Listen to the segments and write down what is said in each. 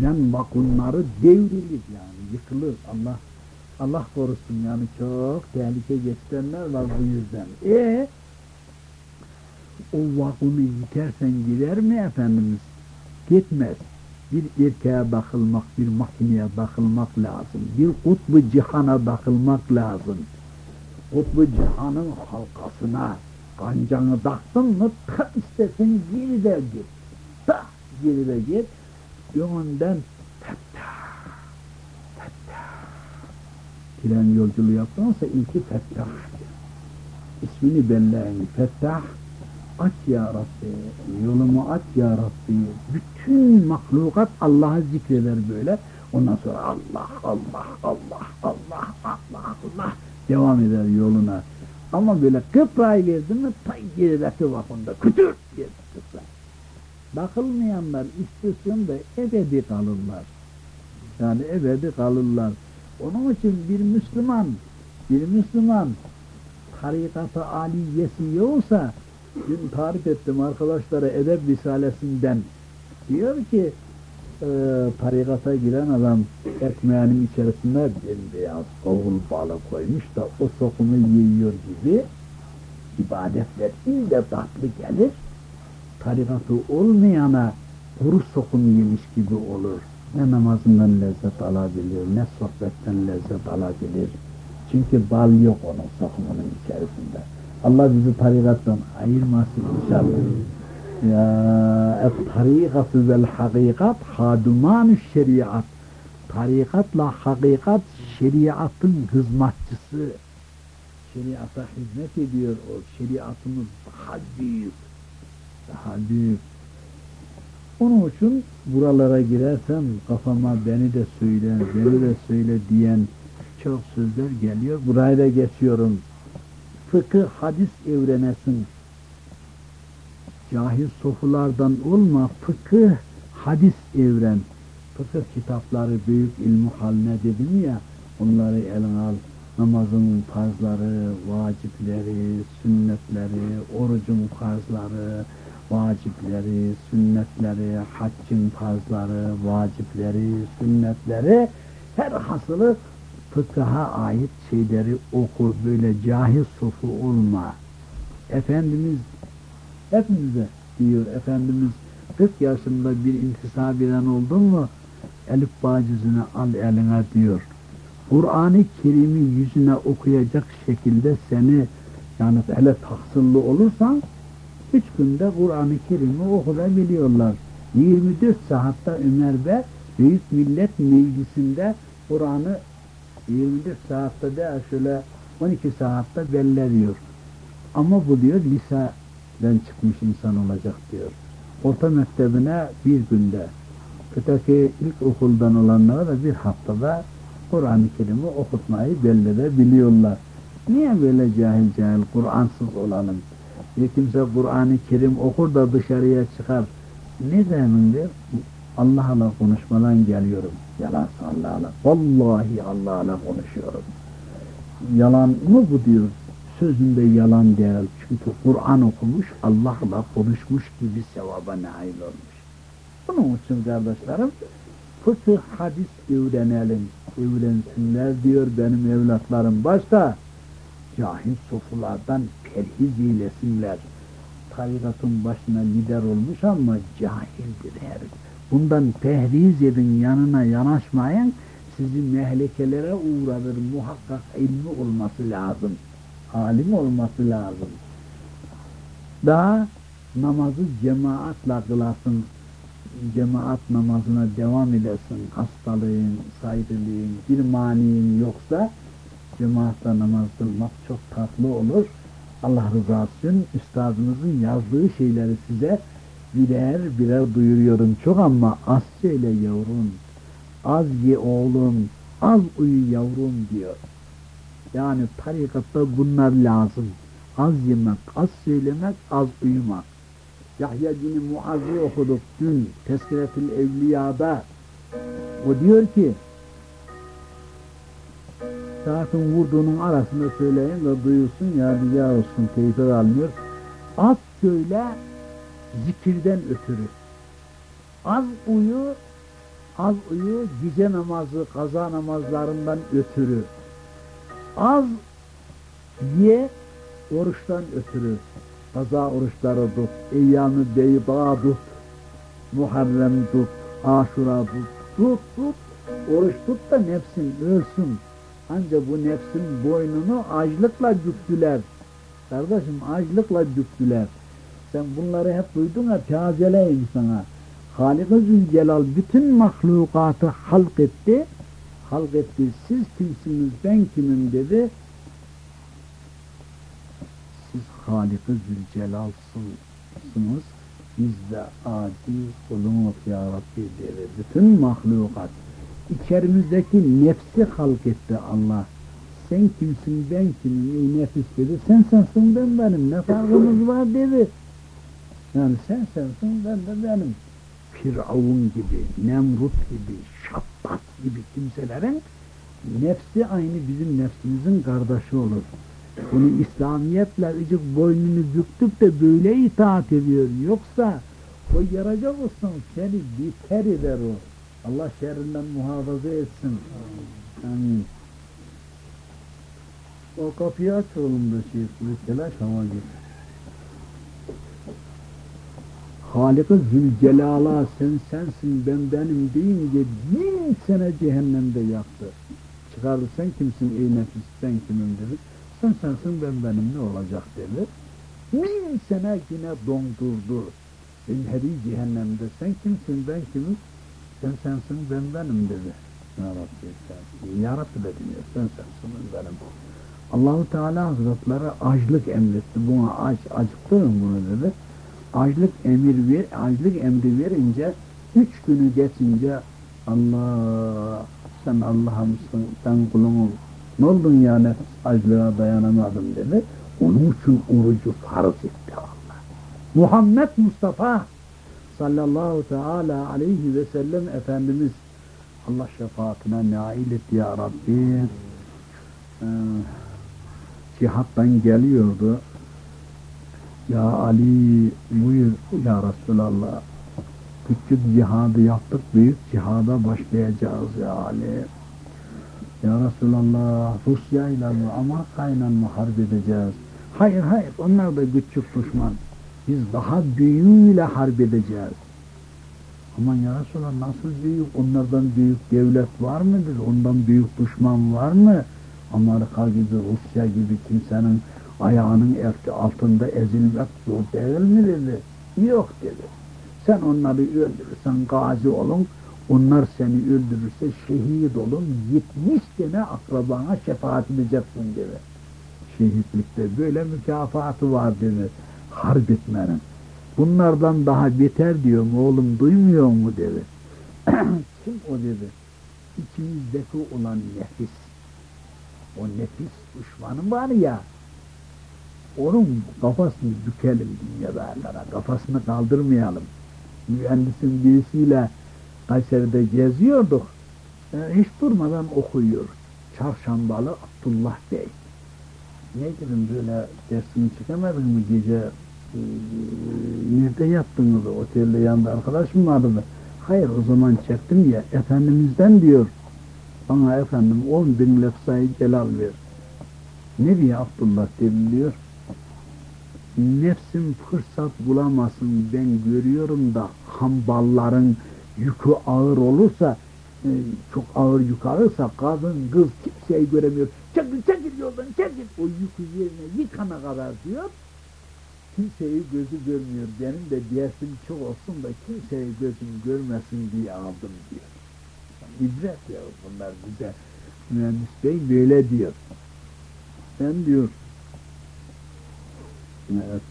tren vagonları devrilir yani yıkılır. Allah Allah korusun yani çok tehlike geçirenler var bu yüzden. E o vagonu yitersen gider mi Efendimiz? Gitmez. Bir erkeğe bakılmak, bir makineye bakılmak lazım. Bir kutbu cihana bakılmak lazım. Kutbu cihanın halkasına kancanı taktın mı ta istersen geride git. Ta geride git. Yönünden fettah, fettah. Tren yolculuğu yaptınsa ilki fettah. İsmini belleyin. Fettah aç ya Rabbi, yolumu aç ya Rabbi. Bütün mahlukat Allah'ı zikreder böyle. Ondan sonra Allah, Allah, Allah, Allah, Allah, Allah devam eder yoluna. Ama böyle kıprayı verdi mi tay gerideki vakında kütür diye. Bakılmayanlar istasyonda ebedi kalırlar. Yani ebedi kalırlar. Onun için bir Müslüman, bir Müslüman tarikatı aliyesi yoksa dün tarif ettim arkadaşlara edeb risalesinden diyor ki e, tarikata giren adam ekmeğinin içerisine bembeyaz kavul balı koymuş da o sokumu yiyor gibi ibadetler ille tatlı gelir tarikatı olmayana kuru sokum yemiş gibi olur ne namazından lezzet alabilir ne sohbetten lezzet alabilir çünkü bal yok onun sokumunun içerisinde Allah bizi tarikattan ayırmasın inşallah. Ya et tarikatü vel hakikat hadumanü şeriat. Tarikatla hakikat şeriatın hizmetçisi. Şeriata hizmet ediyor o. Şeriatımız daha büyük. Daha büyük. Onun için buralara girersem kafama beni de söyle, beni de söyle diyen çok sözler geliyor. Burayı da geçiyorum fıkıh hadis evrenesin. Cahil sofulardan olma, fıkıh hadis evren. Fıkıh kitapları büyük ilmu haline dedim ya, onları eline al. Namazın farzları, vacipleri, sünnetleri, orucun farzları, vacipleri, sünnetleri, haccın farzları, vacipleri, sünnetleri, her hasılı fıkıha ait şeyleri oku, böyle cahil sofu olma. Efendimiz hepimize diyor, Efendimiz 40 yaşında bir intisab eden oldun mu elif bacizini al eline diyor. Kur'an-ı Kerim'i yüzüne okuyacak şekilde seni yani hele tahsıllı olursan üç günde Kur'an-ı Kerim'i okuyabiliyorlar. 24 saatte Ömer Bey Büyük Millet Meclisi'nde Kur'an'ı 24 saatte de şöyle 12 saatte belleriyor. Ama bu diyor liseden çıkmış insan olacak diyor. Orta mektebine bir günde, öteki ilk okuldan olanlara da bir haftada Kur'an-ı Kerim'i okutmayı belledebiliyorlar. Niye böyle cahil cahil Kur'ansız olalım? Bir kimse Kur'an-ı Kerim okur da dışarıya çıkar. Ne demindir? Allah'la konuşmadan geliyorum. Yalan Allah'la. Vallahi Allah'la konuşuyorum. Yalan mı bu diyor? Sözünde yalan değil. Çünkü Kur'an okumuş, Allah'la konuşmuş gibi sevaba nail olmuş. Bunun için kardeşlerim, fıkıh hadis öğrenelim, öğrensinler diyor benim evlatlarım. Başta cahil sofulardan perhiz eylesinler. Tarikatın başına lider olmuş ama cahildir herif Bundan tehriz edin, yanına yanaşmayın, sizi mehlekelere uğradır. Muhakkak ilmi olması lazım. Alim olması lazım. Daha namazı cemaatla kılasın. Cemaat namazına devam edesin. Hastalığın, saydılığın, bir maniğin yoksa cemaatle namaz kılmak çok tatlı olur. Allah rızası için üstadımızın yazdığı şeyleri size birer birer duyuruyorum çok ama az söyle yavrum, az ye oğlum, az uyu yavrum diyor. Yani tarikatta bunlar lazım. Az yemek, az söylemek, az uyumak. Yahya bin Muaz'ı okuduk dün Tezkiretül Evliya'da. O diyor ki, saatin vurduğunun arasında söyleyin ve duyulsun ya rica olsun keyfe almıyor. Az söyle, zikirden ötürü. Az uyu, Az uyu gece namazı, kaza namazlarından ötürü. Az ye oruçtan ötürü. Kaza oruçları tut, eyyam-ı beyda tut, Muharrem tut, aşura tut, tut tut. Oruç tut da nefsin ölsün. Ancak bu nefsin boynunu açlıkla büktüler. Kardeşim açlıkla büktüler. Sen bunları hep duydun ya tazeleyim sana. Halik-i Zülcelal bütün mahlukatı halk etti. Halk etti. Siz kimsiniz ben kimim dedi. Siz Halik-i Zülcelal'sınız. Biz de adi kulunuz ya Rabbi dedi. Bütün mahlukat. İçerimizdeki nefsi halk etti Allah. Sen kimsin ben kimim ey nefis dedi. Sen sensin ben benim. Ne farkımız var dedi. Yani sen sensin ben de benim. Firavun gibi, Nemrut gibi, Şattat gibi kimselerin nefsi aynı bizim nefsimizin kardeşi olur. Bunu İslamiyetle ıcık boynunu büktük de böyle itaat ediyor. Yoksa o yaracak olsun seni biter eder o. Allah şerrinden muhafaza etsin. Amin. O kapıyı aç oğlum da şey, bir telaş ama git. Halik-i Zülcelal'a sen sensin ben benim deyince bin sene cehennemde yaktı. Çıkardı sen kimsin ey nefis ben kimim dedi. Sen sensin ben benim ne olacak dedi. Bin sene yine dondurdu. Heri cehennemde sen kimsin ben kimim? Sen sensin ben benim dedi. Ya Rabbi sen. Ya Rabbi de demiyor. Sen sensin ben benim. Allahu Teala Hazretleri açlık emretti. Buna aç, acıktırın bunu dedi açlık emir ver, açlık emri verince üç günü geçince Allah sen Allah'ımsın sen kulum ne oldun ya nefes açlığa dayanamadım dedi. Onun için orucu farz etti Allah. Muhammed Mustafa sallallahu teala aleyhi ve sellem Efendimiz Allah şefaatine nail et ya Rabbi. Ee, cihattan geliyordu. Ya Ali buyur ya Resulallah. Küçük cihadı yaptık, büyük cihada başlayacağız ya Ali. Ya Resulallah Rusya ile mi Amerika ile mi harp edeceğiz? Hayır hayır onlar da küçük düşman. Biz daha büyüğüyle harp edeceğiz. Aman ya Resulallah nasıl büyük? Onlardan büyük devlet var mıdır? Ondan büyük düşman var mı? Amerika gibi, Rusya gibi kimsenin ayağının altında ezilmek zor değil mi dedi. Yok dedi. Sen onları öldürürsen gazi olun, onlar seni öldürürse şehit olun, 70 sene akrabana şefaat edeceksin dedi. Şehitlikte böyle mükafatı var dedi. Harp etmenin. Bunlardan daha beter diyorum oğlum duymuyor mu dedi. Kim o dedi. İçimizdeki olan nefis. O nefis düşmanı var ya, onun kafasını bükelim dünyalarlara, kafasını kaldırmayalım. Mühendisin birisiyle Kayseri'de geziyorduk, e, hiç durmadan okuyor. Çarşambalı Abdullah Bey. Ne dedim böyle dersini çıkamadın mı gece nerede yattınız otelde yanında arkadaşım vardı? Da hayır o zaman çektim ya Efendimiz'den diyor. Bana efendim on bin lefzayı celal ver. Ne diye Abdullah? dedim diyor. Nefsim fırsat bulamasın ben görüyorum da hambalların yükü ağır olursa e, çok ağır yük alırsa kadın kız kimseyi göremiyor. Çekil çekil yoldan çekil. O yükü yerine yıkana kadar diyor kimseyi gözü görmüyor benim de dersim çok olsun da kimseyi gözüm görmesin diye aldım diyor ibret ya bunlar güzel mühendis bey böyle diyor ben diyor Evet.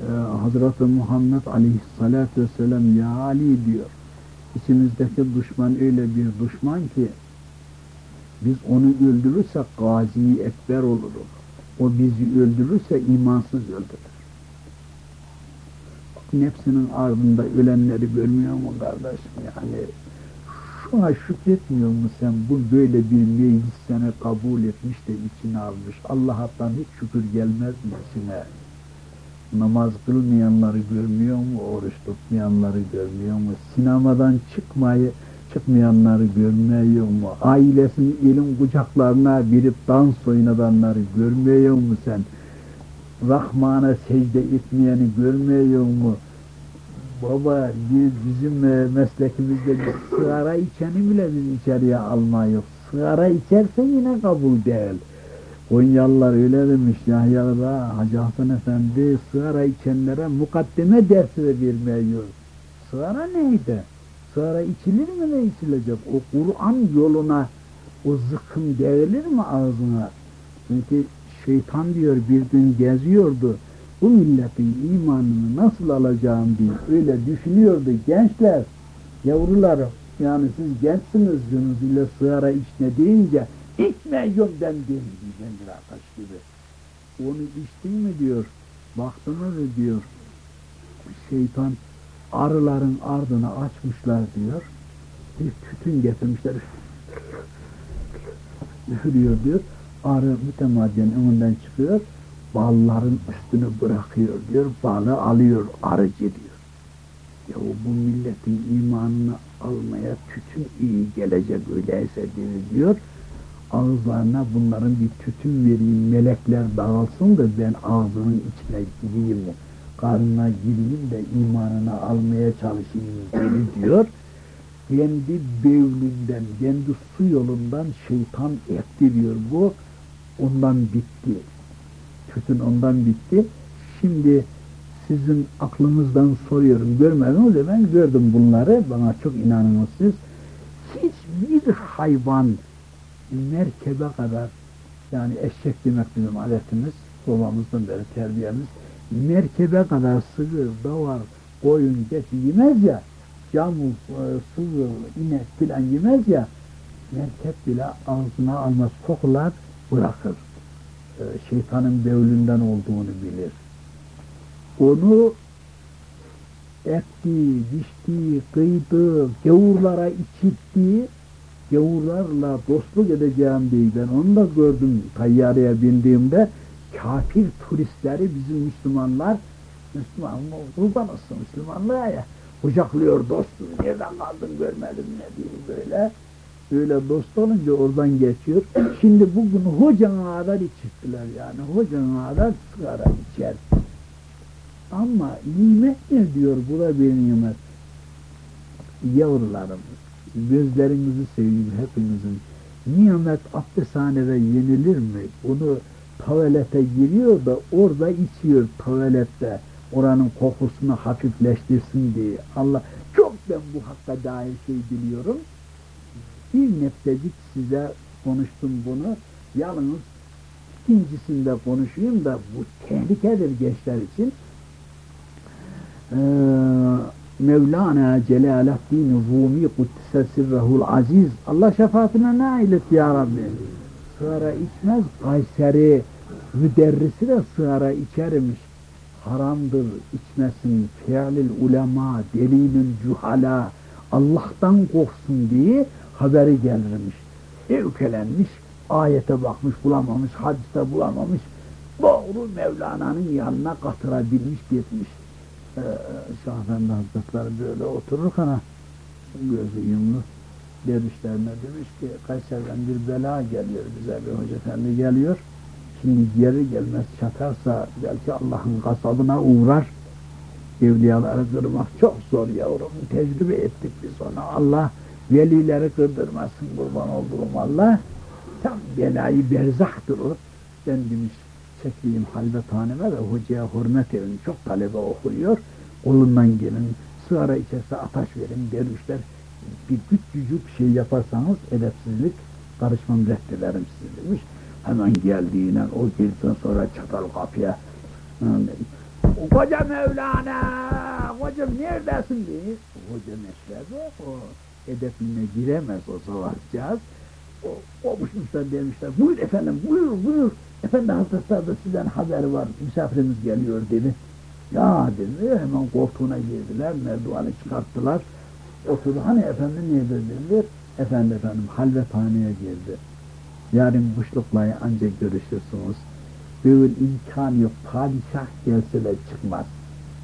Ee, Hazreti Muhammed Aleyhisselatü Vesselam Ya Ali diyor. İçimizdeki düşman öyle bir düşman ki biz onu öldürürsek gazi ekber oluruz. O bizi öldürürse imansız öldürür. Nefsinin ardında ölenleri görmüyor mu kardeşim? Yani şuna şükretmiyor mu sen? Bu böyle bir meclis seni kabul etmiş de içine almış. Allah'tan hiç şükür gelmez mi namaz kılmayanları görmüyor mu? Oruç tutmayanları görmüyor mu? Sinemadan çıkmayı çıkmayanları görmüyor mu? Ailesinin elin kucaklarına birip dans oynadanları görmüyor mu sen? Rahman'a secde etmeyeni görmüyor mu? Baba biz bizim e, meslekimizde bir sigara içeni bile biz içeriye almayız. Sigara içerse yine kabul değil. Konyalılar öyle demiş Yahya'da Hacı Hasan Efendi sigara içenlere mukaddeme dersi de vermiyor. Sigara neydi? Sigara içilir mi ne içilecek? O Kur'an yoluna o zıkkım değilir mi ağzına? Çünkü şeytan diyor bir gün geziyordu. Bu milletin imanını nasıl alacağım diye öyle düşünüyordu gençler, yavrularım. Yani siz gençsiniz Yunus ile sigara içme deyince içmiyorum ben değil Demir Ataş gibi. Onu içtin mi diyor, baktınız mı diyor, şeytan arıların ardını açmışlar diyor. Bir tütün getirmişler. Üfürüyor diyor. Arı mütemadiyen önünden çıkıyor. Balların üstünü bırakıyor diyor. Balı alıyor arıcı diyor. Ya bu milletin imanını almaya tütün iyi gelecek öyleyse diyor. Ağızlarına bunların bir tütün vereyim, melekler dağılsın da ben ağzının içine gireyim, karnına gireyim de imanını almaya çalışayım dedi diyor. Kendi bevlinden, kendi su yolundan şeytan etti diyor bu. Ondan bitti. Tütün ondan bitti. Şimdi sizin aklınızdan soruyorum, görmediniz de ben gördüm bunları, bana çok inanınız siz. Hiçbir hayvan merkebe kadar, yani eşek demek bizim adetimiz, babamızdan beri terbiyemiz, merkebe kadar sığır, davar, koyun, geçi yemez ya, camur, e, sığır, inek filan yemez ya, merkep bile ağzına almaz, kokular bırakır. E, şeytanın bevlünden olduğunu bilir. Onu etti, biçti, kıydı, gavurlara içitti, gavurlarla dostluk edeceğim diye ben onu da gördüm tayyareye bindiğimde kafir turistleri bizim Müslümanlar Müslüman kurban olsun Müslümanlığa ya kucaklıyor dostum nereden kaldın görmedim ne diyeyim böyle öyle dost olunca oradan geçiyor şimdi bugün hocanın kadar içirttiler yani hocanın kadar sigara içer ama nimet ne diyor bu da bir nimet yavrularım gözlerinizi seveyim hepinizin. Nimet abdesthanede yenilir mi? Bunu tuvalete giriyor da orada içiyor tuvalette. Oranın kokusunu hafifleştirsin diye. Allah çok ben bu hakka dair şey biliyorum. Bir nefsecik size konuştum bunu. Yalnız ikincisinde konuşayım da bu tehlikedir gençler için. Ee, Mevlana Celaleddin Rumi Kuddise Sirrehul Aziz Allah şefaatine nail et ya Rabbi. Sigara içmez Kayseri müderrisi de sigara içermiş. Haramdır içmesin fiilil ulema delinin cuhala Allah'tan korksun diye haberi gelirmiş. Evkelenmiş, ayete bakmış bulamamış, hadiste bulamamış. Doğru Mevlana'nın yanına katırabilmiş gitmiş e, Şah Efendi Hazretleri böyle otururken gözü yumlu dervişlerine demiş ki Kayseri'den bir bela geliyor bize bir hoca efendi geliyor. Şimdi geri gelmez çatarsa belki Allah'ın kasabına uğrar. Evliyaları kırmak çok zor yavrum. Tecrübe ettik biz ona. Allah velileri kırdırmasın kurban olduğum Allah. Tam belayı berzahtır o. Ben demiş çekeyim halvethaneme ve hocaya hürmet edin. Çok talebe okuyor. Kolundan gelin. Sigara içerse ataş verin dervişler. Bir küçücük şey yaparsanız edepsizlik karışmam reddederim sizi demiş. Hemen geldiğinden o girdikten sonra çatal kapıya Koca Mevlana, kocam neredesin diye. Hoca meşrebe o edepline giremez o savaşacağız. O, komuşmuşlar demişler, buyur efendim, buyur, buyur. Efendi Hazretleri de sizden haber var, misafirimiz geliyor dedi. Ya dedi, hemen koltuğuna girdiler, merdivanı çıkarttılar. Oturdu, hani efendi niye dediler? Efendi efendim, halvethaneye girdi. Yarın kuşlukla ancak görüşürsünüz. Böyle imkan yok, padişah gelse de çıkmaz.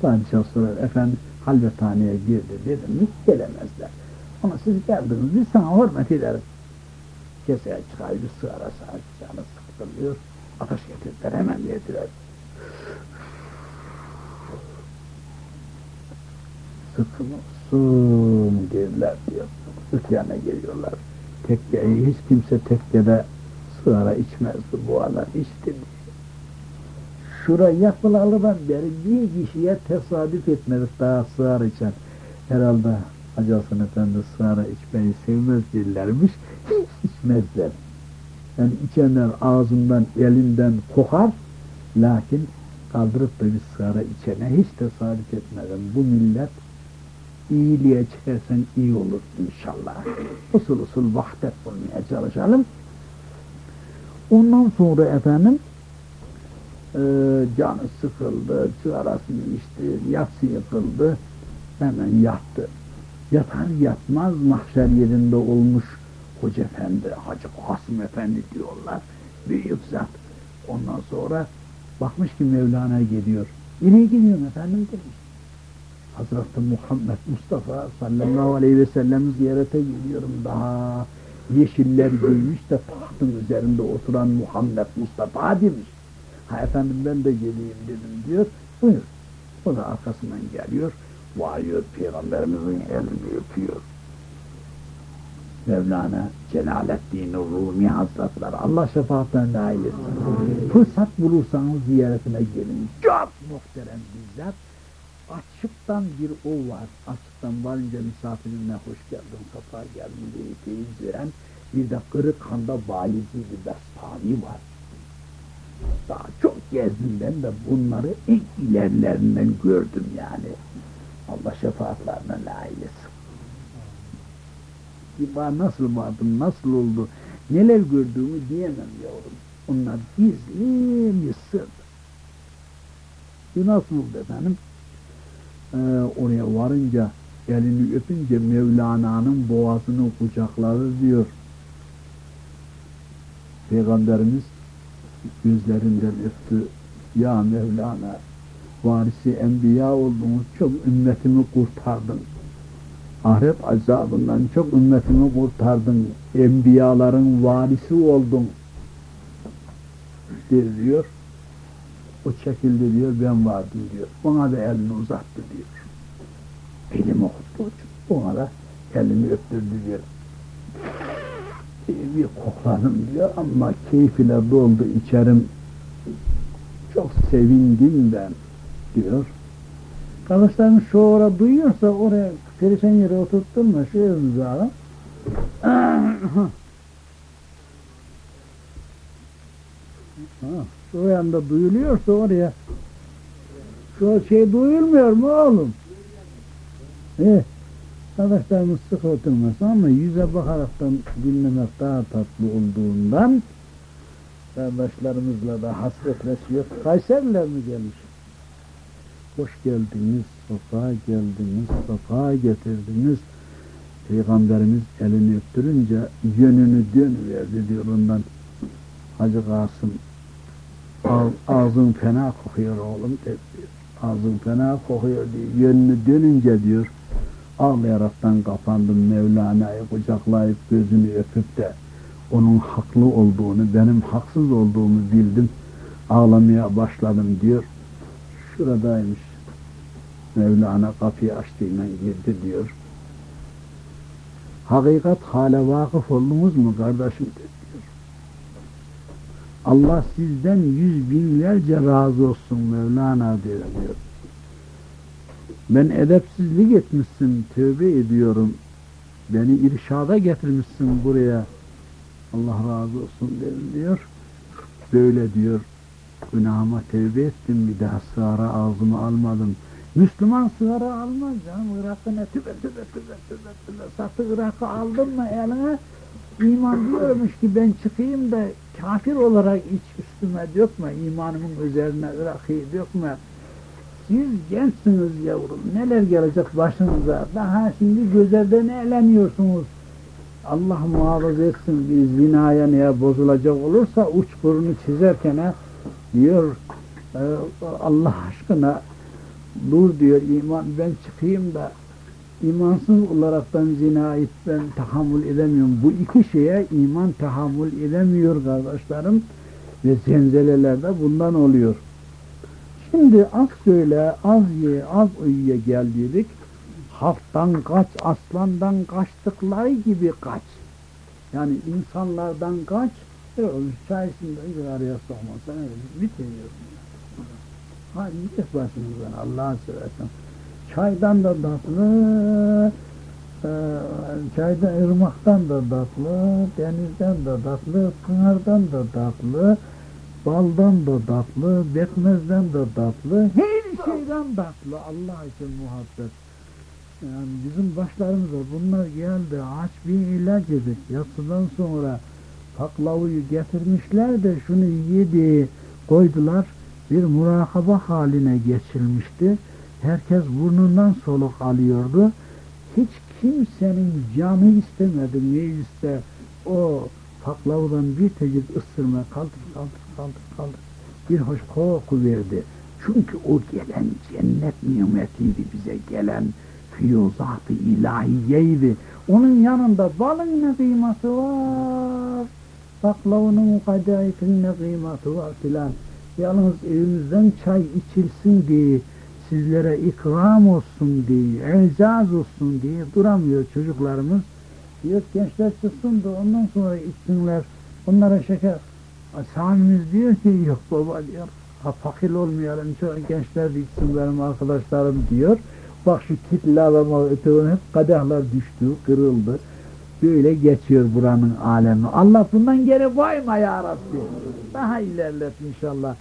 Padişah sorar, efendim halvethaneye girdi dedim mi gelemezler. Ama siz geldiniz, biz sana hürmet ederiz. Keseye çıkar, bir sığara sağır, canı sıkılıyor. Ateş getirdiler, hemen yediler. Sıkılsın dediler diyor. Sütyana geliyorlar. Tekkeyi hiç kimse tekkede sığara içmezdi bu adam içti. Şura yapılalıdan beri bir kişiye tesadüf etmedik daha sığar içen. Herhalde Hacı Hasan Efendi sığara içmeyi sevmez dillermiş. Hiç içmezler. Yani içenler ağzından, elinden kokar. Lakin kaldırıp da bir sığara içene hiç tesadüf etmeden bu millet iyiliğe çıkarsan iyi olur inşallah. Usul usul vahdet bulmaya çalışalım. Ondan sonra efendim e, canı sıkıldı, sigarasını içti, yatsı yıkıldı, hemen yattı. Yatar yatmaz mahşer yerinde olmuş Hoca Efendi, Hacı Kasım Efendi diyorlar. Büyük zat. Ondan sonra bakmış ki Mevlana geliyor. Nereye gidiyorsun efendim demiş. Hazreti Muhammed Mustafa sallallahu aleyhi ve sellem ziyarete geliyorum daha yeşiller giymiş de tahtın üzerinde oturan Muhammed Mustafa demiş. Ha efendim ben de geleyim dedim diyor. Buyur. O da arkasından geliyor. Varıyor peygamberimizin elini öpüyor. Mevlana Celaleddin Rumi Hazretleri Allah şefaatlerine nail etsin. Fırsat bulursanız ziyaretine gelin. Çok muhterem bizzat. Açıktan bir o var. Açıktan varınca misafirine hoş geldin, safa geldin diye feyiz veren bir de Kırıkhan'da valizi bir Bestami var. Daha çok gezdim ben de bunları en ilerlerinden gördüm yani. Allah şefaatlerine nail etsin. Bir nasıl vardım, nasıl oldu, neler gördüğümü diyemem yavrum. Onlar gizli bir sır. Nasıl oldu efendim? Ee, oraya varınca, elini öpünce Mevlana'nın boğazını kucakladı diyor. Peygamberimiz gözlerinden öptü. Ya Mevlana, varisi enbiya oldunuz, çok ümmetimi kurtardın. Ahiret azabından çok ümmetimi kurtardın. Enbiyaların varisi oldun. diyor. O çekildi diyor, ben vardım diyor. Bana da elini uzattı diyor. Elimi okuttu, bana da elini öptürdü diyor. Bir kokladım diyor ama keyif ile doldu içerim. Çok sevindim ben diyor. Kardeşlerim şu ora duyuyorsa oraya perişan yere oturtturma şu evimizi alın. şu yanda duyuluyorsa oraya şu şey duyulmuyor mu oğlum? Eh, kardeşlerimiz sık oturmasın ama yüze bakaraktan dinlemek daha tatlı olduğundan kardeşlerimizle de hasretleşiyor. Kayseriler mi gelmiş? Hoş geldiniz, safa geldiniz, safa getirdiniz. Peygamberimiz elini öptürünce yönünü dönüverdi diyor ondan. Hacı Kasım ağzın fena kokuyor oğlum dedi. Ağzın fena kokuyor diyor. Yönünü dönünce diyor ağlayaraktan kapandım Mevlana'yı kucaklayıp gözünü öpüp de onun haklı olduğunu, benim haksız olduğumu bildim. Ağlamaya başladım diyor. Şuradaymış. Mevlana kapıyı açtığından girdi diyor. Hakikat hale vakıf oldunuz mu kardeşim diyor. Allah sizden yüz binlerce razı olsun Mevlana diyor. Ben edepsizlik etmişsin, tövbe ediyorum. Beni irşada getirmişsin buraya. Allah razı olsun diyor. Böyle diyor. Günahıma tevbe ettim bir daha sığara ağzımı almadım. Müslüman sığara almaz canım. Irak'ı ne tübe tübe tübe tübe tübe. Satı Irak'ı aldın mı eline? İman diyormuş ki ben çıkayım da kafir olarak iç üstüme dökme. imanımın üzerine Irak'ı dökme. Siz gençsiniz yavrum. Neler gelecek başınıza? Daha şimdi gözlerden eğleniyorsunuz. Allah muhafaza etsin bir zinaya neye bozulacak olursa uç burnu çizerken diyor Allah aşkına dur diyor iman ben çıkayım da imansız olaraktan zinayet ben tahammül edemiyorum. Bu iki şeye iman tahammül edemiyor kardeşlerim ve zenzeleler de bundan oluyor. Şimdi az söyle, az ye, az uyuya geldik. Haftan kaç, aslandan kaçtıkları gibi kaç. Yani insanlardan kaç, e, çayısında bir araya sokmasa öyle Hadi git başımızdan Allah'ın seversen. Çaydan da tatlı, e, çayda ırmaktan da tatlı, denizden de tatlı, pınardan da tatlı, baldan da tatlı, bekmezden de tatlı, her şeyden tatlı Allah için muhabbet. Yani bizim başlarımıza bunlar geldi, aç bir ilaç edik. Yatsıdan sonra paklavuyu getirmişler de şunu yedi, koydular. Bir murakaba haline geçilmişti. Herkes burnundan soluk alıyordu. Hiç kimsenin canı istemedi mecliste o paklavudan bir tecik ısırma kaldır kaldır kaldır kaldır bir hoş koku verdi. Çünkü o gelen cennet nimetiydi bize gelen fiyuzat-ı ilahiyeydi. Onun yanında balın ne kıyması var, baklavının kadayıfın ne kıyması var filan. Yalnız evimizden çay içilsin diye, sizlere ikram olsun diye, ecaz olsun diye duramıyor çocuklarımız. Diyor gençler çıksın da ondan sonra içsinler. Onlara şeker. Samimiz diyor ki yok baba diyor. Ha, fakir olmayalım çok gençler de içsin benim arkadaşlarım diyor. Bak şu kitle adama ötürü hep kadehler düştü, kırıldı. Böyle geçiyor buranın alemi. Allah bundan geri koyma ya Rabbi. Daha ilerlet inşallah.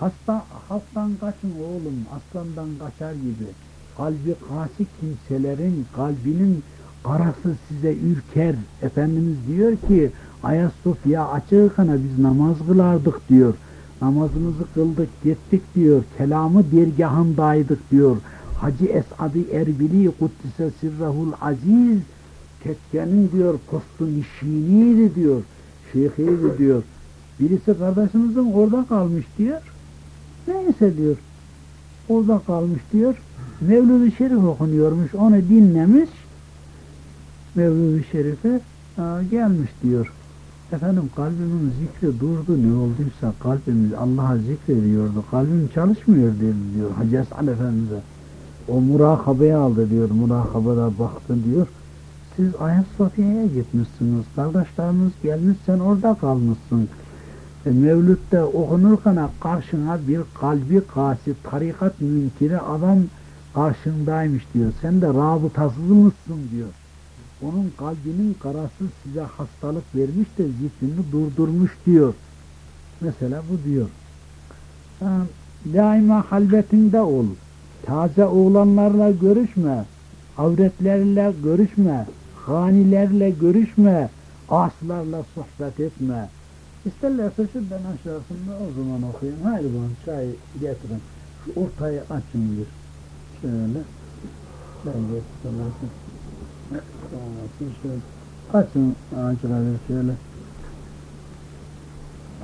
Hasta, hastan kaçın oğlum, aslandan kaçar gibi. Kalbi kasi kimselerin kalbinin karası size ürker. Efendimiz diyor ki Ayasofya açıkına biz namaz kılardık diyor. Namazımızı kıldık gittik diyor. Kelamı dergahındaydık diyor. Hacı Esad-ı Erbili Kuddise Sirrahul Aziz tekkenin diyor postu nişiniydi diyor. Şeyhiydi diyor. Birisi kardeşimizin orada kalmış diyor. Neyse diyor. Orada kalmış diyor. Mevlid-i Şerif okunuyormuş. Onu dinlemiş. Mevlid-i Şerif'e gelmiş diyor. Efendim kalbimin zikri durdu ne olduysa kalbimiz Allah'a zikrediyordu. Kalbim çalışmıyor dedi diyor Hacı Esad Efendimiz'e. O murakabeye aldı diyor. Murakabada baktı diyor. Siz Ayasofya'ya gitmişsiniz. Kardeşlerimiz gelmiş sen orada kalmışsın. Mevlüt'te okunurken karşına bir kalbi kasi, tarikat münkiri adam karşındaymış diyor. Sen de rabıtasız mısın diyor. Onun kalbinin karası size hastalık vermiş de zikrini durdurmuş diyor. Mesela bu diyor. Ha, daima halvetinde ol. Taze oğlanlarla görüşme. Avretlerle görüşme. Hanilerle görüşme. Aslarla sohbet etme. İsterlerse şuradan aşağısında o zaman okuyayım. Hayır bana çay getirin. Şu ortayı açın bir. Şöyle. Ben getirdim. Olmasın şöyle. Açın ağaçları şöyle.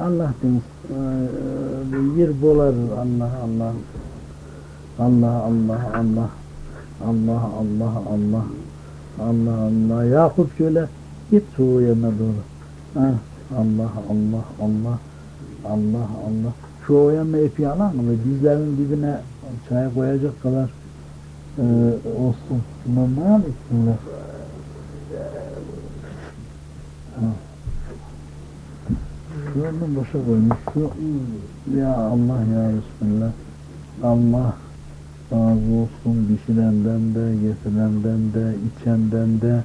Allah demiş. Bir yer bolar Allah Allah. Allah Allah Allah. Allah Allah Allah. Allah Allah. Yakup şöyle git soğuğu yanına doğru. Ha. Allah Allah Allah. Allah Allah. Şu o yanına ipi alan mı? Dizlerinin dibine çaya koyacak kadar e, olsun. Bunlar ne yapıyorlar? Şu yandan boşa koymuş. Şu, ya Allah ya Bismillah. Allah razı olsun pişirenden de, getirenden de, içenden de,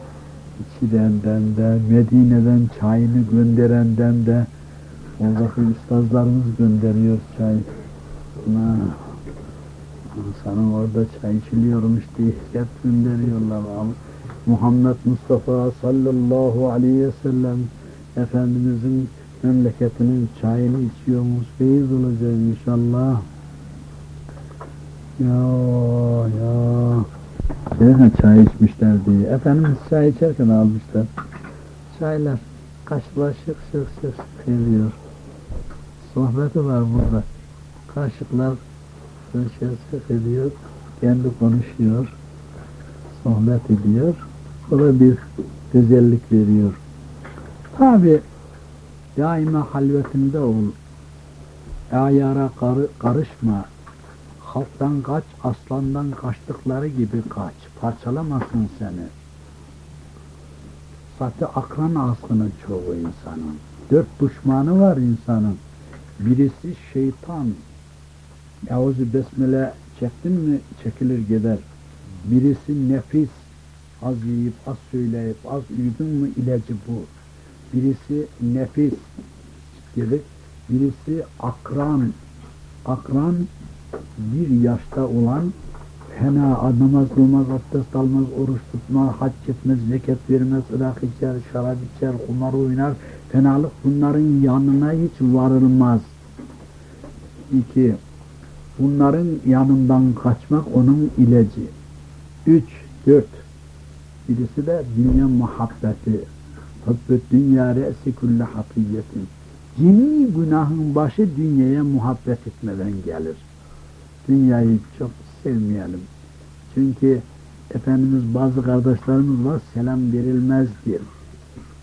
içirenden de, Medine'den çayını gönderenden de, oradaki üstazlarımız gönderiyor çay. Ha. Sana orada çay içiliyormuş diye hep gönderiyorlar. Muhammed Mustafa sallallahu aleyhi ve sellem Efendimizin memleketinin çayını içiyormuş. Feyiz olacak inşallah. Ya ya. Şeyden çay içmişler diye. Efendimiz çay içerken almışlar. Çaylar kaşıklar şık şık şık şık ediyor. Sohbeti var burada. Kaşıklar şık şık ediyor. Kendi konuşuyor. sohbet ediyor. O da bir güzellik veriyor. Tabi daima halvetinde ol. Ayara karı, karışma. Halktan kaç, aslandan kaçtıkları gibi kaç. Parçalamasın seni. Zaten akran askını çoğu insanın. Dört düşmanı var insanın. Birisi şeytan. Euzu besmele çektin mi çekilir gider. Birisi nefis. Az yiyip az söyleyip az uyudun mu ilacı bu. Birisi nefis gibi. Birisi akran. Akran bir yaşta olan fena namaz kılmaz, abdest almaz, oruç tutmaz, hac etmez, zekat vermez, ırak içer, şarap içer, kumar oynar. Fenalık bunların yanına hiç varılmaz. İki, bunların yanından kaçmak onun ilacı. Üç, dört, birisi de dünya muhabbeti. Hıbbet dünya re'si kulle hatiyetin. Cemi günahın başı dünyaya muhabbet etmeden gelir. Dünyayı çok sevmeyelim. Çünkü Efendimiz bazı kardeşlerimiz var selam verilmezdir.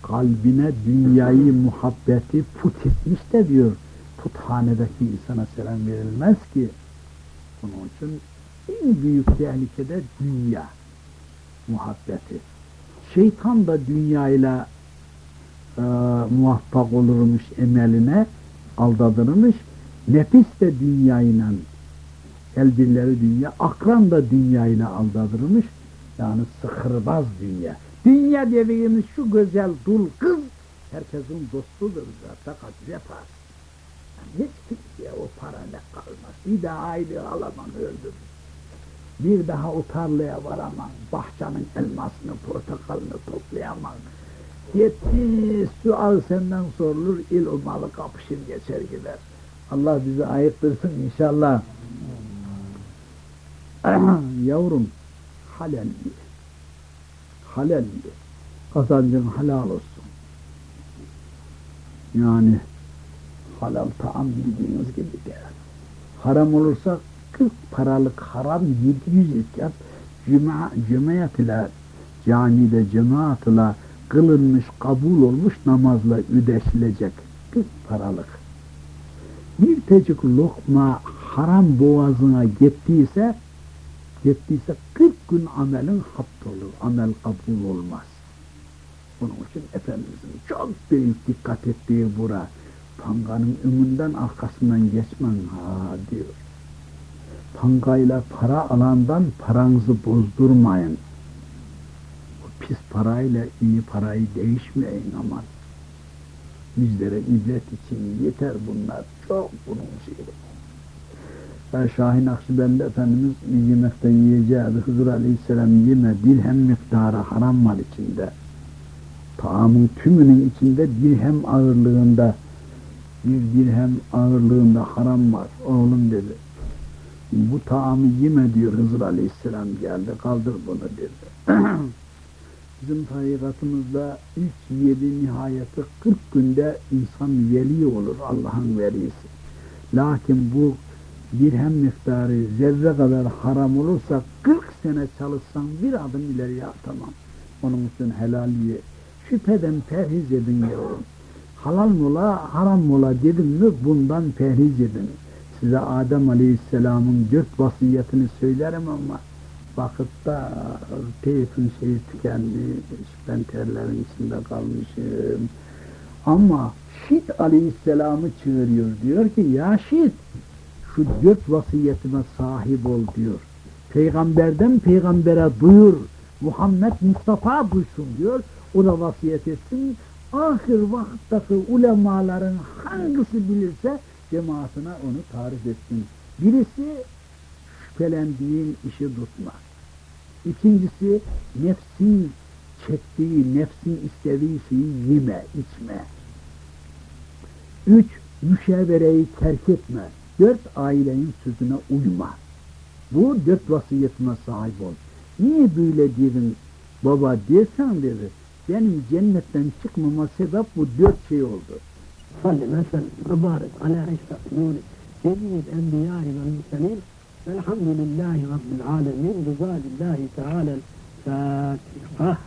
Kalbine dünyayı muhabbeti put etmiş de diyor. Puthanedeki insana selam verilmez ki. Bunun için en büyük tehlikede dünya muhabbeti. Şeytan da dünyayla e, muvaffak olurmuş emeline aldatırmış. Nefis de dünyayla elbirleri dünya, akran da dünyayla aldatırmış. Yani sıkırbaz dünya. Dünya dediğimiz şu güzel dul kız herkesin dostudur zaten yapar. Yani hiç kimseye o para ne kalmaz. Bir daha aile alamam öldür. Bir daha o tarlaya varamam. Bahçenin elmasını, portakalını toplayamam. Yetmiş sual senden sorulur, il umalı kapışır geçer gider. Allah bizi ayıktırsın inşallah. Yavrum, halal ye. Halal ye. Kazancın halal olsun. Yani halal taam bildiğiniz gibi değil. Haram olursa 40 paralık haram 700 ikat cuma, cemaat ile camide cemaat ile kılınmış, kabul olmuş namazla ödeşilecek 40 paralık. Bir tecik lokma haram boğazına gittiyse gittiyse 40 gün amelin hapt olur, amel kabul olmaz. Bunun için Efendimizin çok büyük dikkat ettiği bura, panganın önünden arkasından geçmen ha diyor. Pangayla para alandan paranızı bozdurmayın. O pis parayla iyi parayı değişmeyin aman. Bizlere ibret için yeter bunlar. Çok bunun şeyi. Şahin Akşibendi Efendimiz yemekten yiyeceği Hızır Aleyhisselam yeme dirhem miktarı haram var içinde. Taamın tümünün içinde dirhem ağırlığında bir dirhem ağırlığında haram var. Oğlum dedi. Bu taamı yeme diyor Hızır Aleyhisselam geldi. Kaldır bunu dedi. Bizim tarikatımızda üç yedi nihayeti 40 günde insan veli olur Allah'ın velisi. Lakin bu dirhem miktarı zerre kadar haram olursa 40 sene çalışsan bir adım ileriye atamam. Onun için helal ye. Şüpheden perhiz edin yavrum. Halal mola, haram mola dedim mi bundan perhiz edin. Size Adem Aleyhisselam'ın dört vasiyetini söylerim ama vakitte keyfin şeyi tükendi, ben terlerin içinde kalmışım. Ama Şit Aleyhisselam'ı çığırıyor. Diyor ki ya Şit şu dört vasiyetime sahip ol diyor. Peygamberden peygambere duyur. Muhammed Mustafa duysun diyor. O da vasiyet etsin. Ahir vakitteki ulemaların hangisi bilirse cemaatine onu tarif etsin. Birisi şüphelendiğin işi tutma. İkincisi nefsin çektiği, nefsin istediği şeyi yeme, içme. Üç, müşavereyi terk etme dört ailenin sözüne uyma. Bu dört vasiyetime sahip ol. Niye böyle dedin baba dersen dedi. Benim cennetten çıkmama sebep bu dört şey oldu. Salli ve sellem mübarek ala eşraf nuri. Seyyid enbiyari ve müselim. Velhamdülillahi rabbil alemin. Rıza teala. Fatiha.